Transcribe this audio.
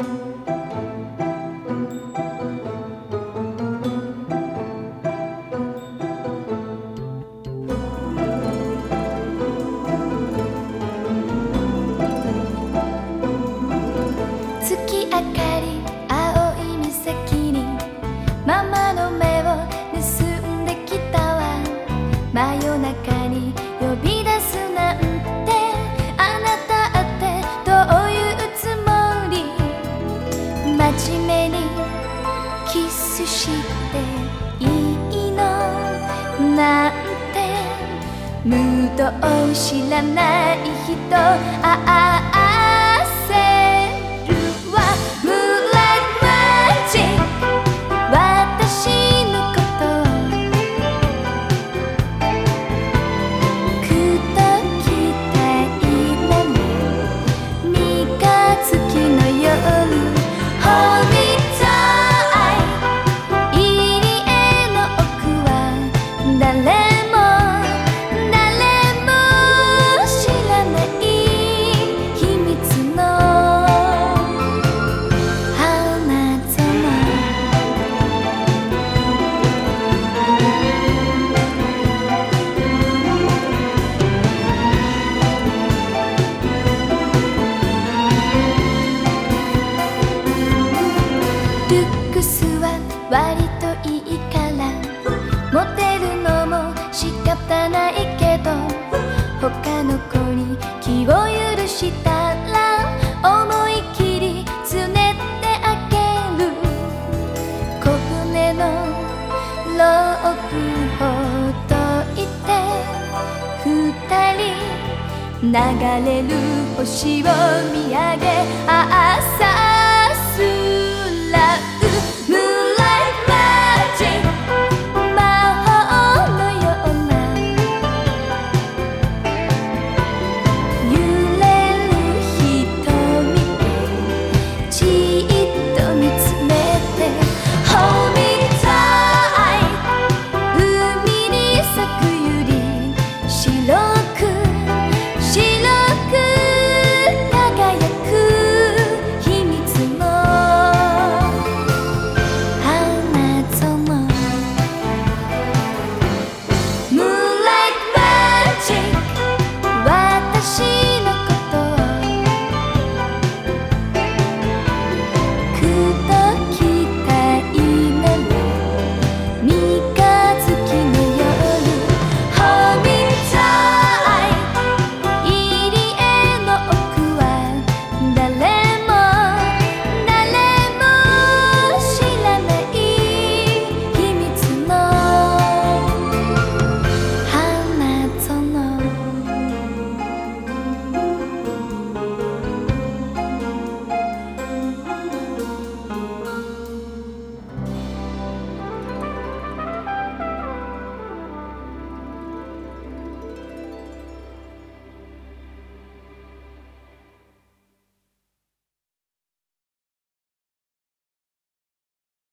月明キスしていいの？なんてムードを知らない人。ああああ。は割といいから。モテるのも仕方ないけど他の子に気を許したら思い切りつねってあげる。小舟のロープほどいて二人流れる星を見上げ朝す